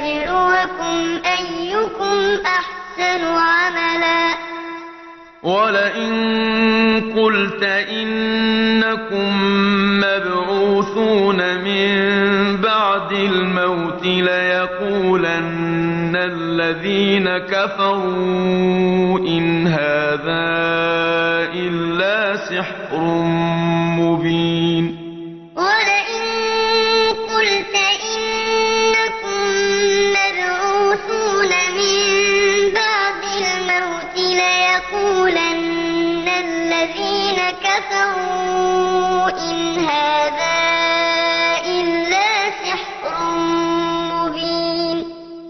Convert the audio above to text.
ليبلوكم أيكم أحسن عملا. ولئن قلت إنكم مبعوثون من بعد الموت ليقولن الذين كفروا إن هذا إلا سحر مبين. ليقولن الذين كفروا